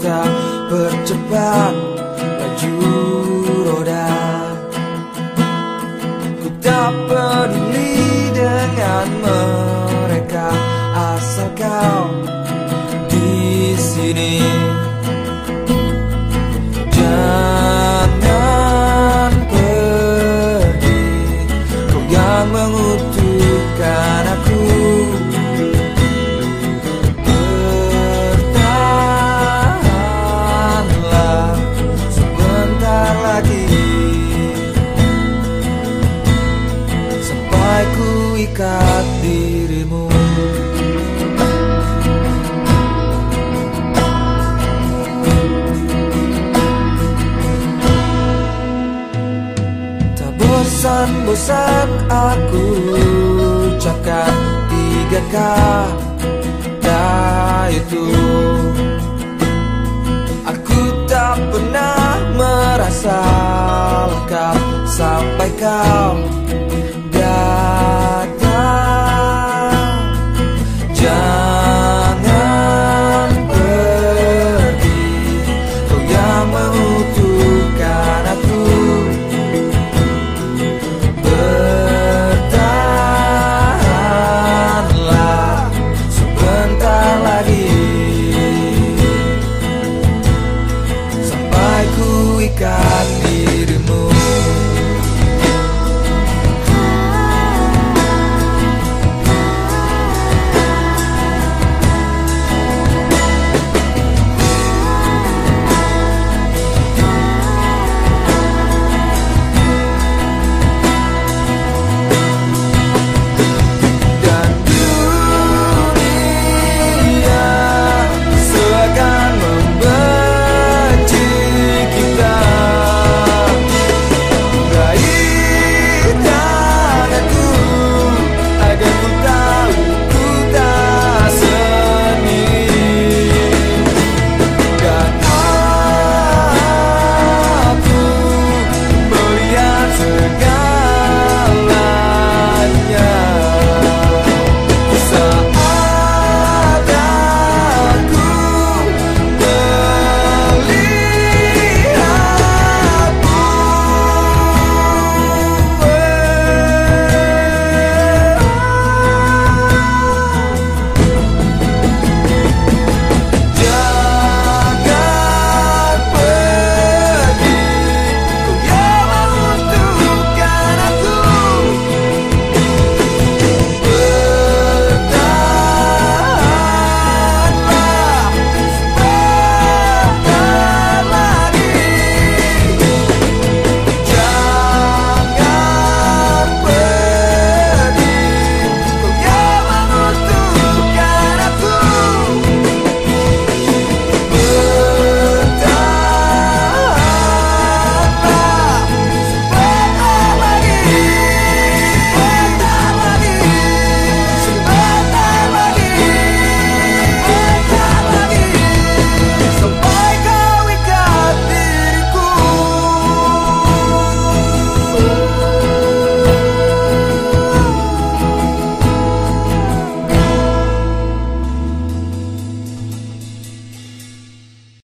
kita percepat Laju roda. Ku tak peduli dengan mereka Asal kau di sini. Jangan pergi Kau yang mengutuk ku ikat dirimu. Tak bosan-bosan aku ucapkan tiga kata itu. Aku tak pernah merasa lengkap sampai kau got me.